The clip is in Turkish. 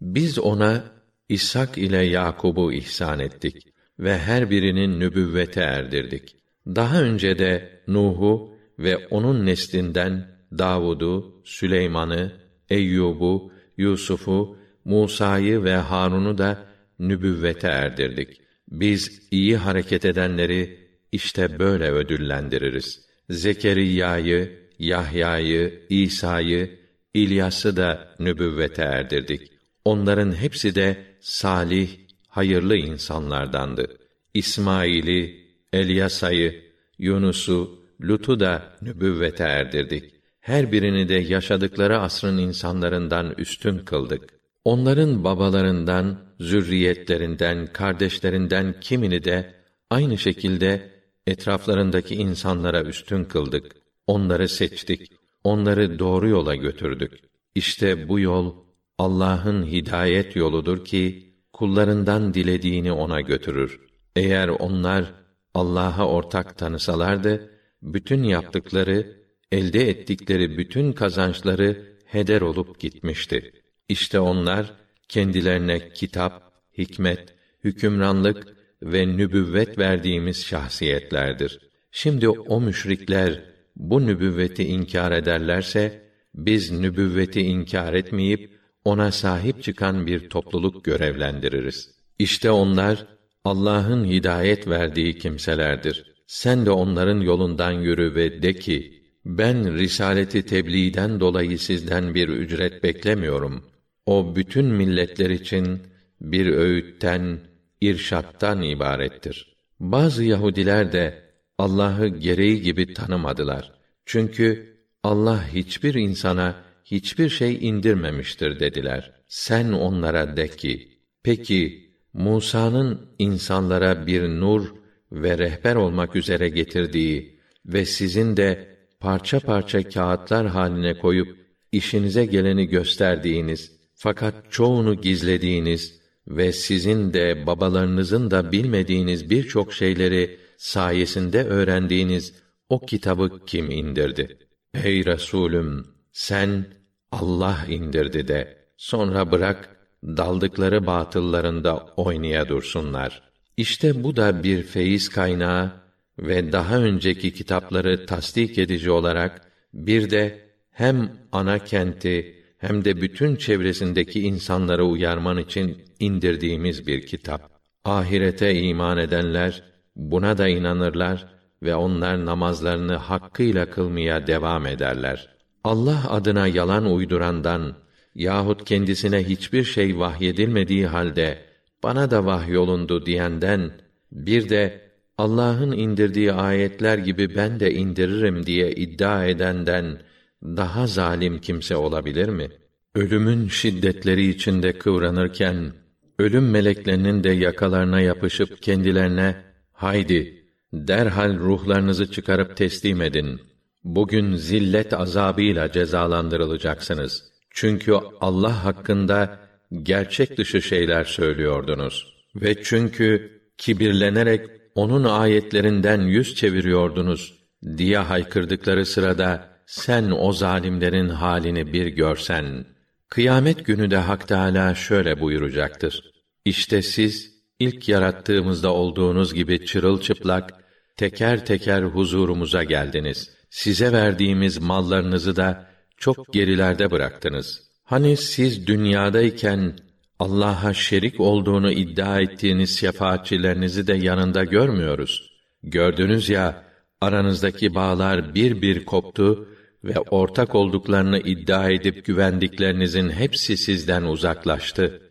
Biz ona İshak ile Yakub'u ihsan ettik ve her birinin nübüvvete erdirdik. Daha önce de Nuh'u ve onun neslinden Davud'u, Süleyman'ı, Eyyub'u, Yusuf'u, Musa'yı ve Harun'u da nübüvvete erdirdik. Biz iyi hareket edenleri işte böyle ödüllendiririz. Zekeriya'yı, Yahya'yı, İsa'yı, İlyas'ı da nübüvvete erdirdik. Onların hepsi de salih, hayırlı insanlardandı. İsmail'i, Elyasa'yı, Yunus'u, Lut'u da nübüvvete erdirdik. Her birini de yaşadıkları asrın insanlarından üstün kıldık. Onların babalarından, zürriyetlerinden, kardeşlerinden kimini de aynı şekilde etraflarındaki insanlara üstün kıldık. Onları seçtik. Onları doğru yola götürdük. İşte bu yol Allah'ın hidayet yoludur ki kullarından dilediğini ona götürür. Eğer onlar Allah'a ortak tanısalardı bütün yaptıkları, elde ettikleri bütün kazançları heder olup gitmişti. İşte onlar kendilerine kitap, hikmet, hükümranlık ve nübüvvet verdiğimiz şahsiyetlerdir. Şimdi o müşrikler bu nübüvveti inkar ederlerse biz nübüvveti inkar etmeyip ona sahip çıkan bir topluluk görevlendiririz. İşte onlar Allah'ın hidayet verdiği kimselerdir. Sen de onların yolundan yürü ve de ki ben risaleti tebliğden dolayı sizden bir ücret beklemiyorum. O bütün milletler için bir öğütten, irşattan ibarettir. Bazı Yahudiler de Allah'ı gereği gibi tanımadılar. Çünkü Allah hiçbir insana hiçbir şey indirmemiştir dediler. Sen onlara de ki, peki Musa'nın insanlara bir nur ve rehber olmak üzere getirdiği ve sizin de parça parça kağıtlar haline koyup işinize geleni gösterdiğiniz fakat çoğunu gizlediğiniz ve sizin de babalarınızın da bilmediğiniz birçok şeyleri sayesinde öğrendiğiniz o kitabı kim indirdi? Ey Resulüm, sen Allah indirdi de sonra bırak daldıkları batıllarında oynaya dursunlar. İşte bu da bir feyiz kaynağı ve daha önceki kitapları tasdik edici olarak bir de hem ana kenti hem de bütün çevresindeki insanları uyarman için indirdiğimiz bir kitap. Ahirete iman edenler buna da inanırlar ve onlar namazlarını hakkıyla kılmaya devam ederler. Allah adına yalan uydurandan yahut kendisine hiçbir şey vahyedilmediği halde bana da vahyolundu diyenden bir de Allah'ın indirdiği ayetler gibi ben de indiririm diye iddia edenden daha zalim kimse olabilir mi? Ölümün şiddetleri içinde kıvranırken ölüm meleklerinin de yakalarına yapışıp kendilerine haydi derhal ruhlarınızı çıkarıp teslim edin. Bugün zillet azabıyla cezalandırılacaksınız. Çünkü Allah hakkında gerçek dışı şeyler söylüyordunuz ve çünkü kibirlenerek onun ayetlerinden yüz çeviriyordunuz diye haykırdıkları sırada sen o zalimlerin halini bir görsen kıyamet günü de Hak Teâlâ şöyle buyuracaktır. İşte siz ilk yarattığımızda olduğunuz gibi çırılçıplak teker teker huzurumuza geldiniz. Size verdiğimiz mallarınızı da çok gerilerde bıraktınız. Hani siz dünyadayken Allah'a şerik olduğunu iddia ettiğiniz şefaatçilerinizi de yanında görmüyoruz. Gördünüz ya, aranızdaki bağlar bir bir koptu ve ortak olduklarını iddia edip güvendiklerinizin hepsi sizden uzaklaştı.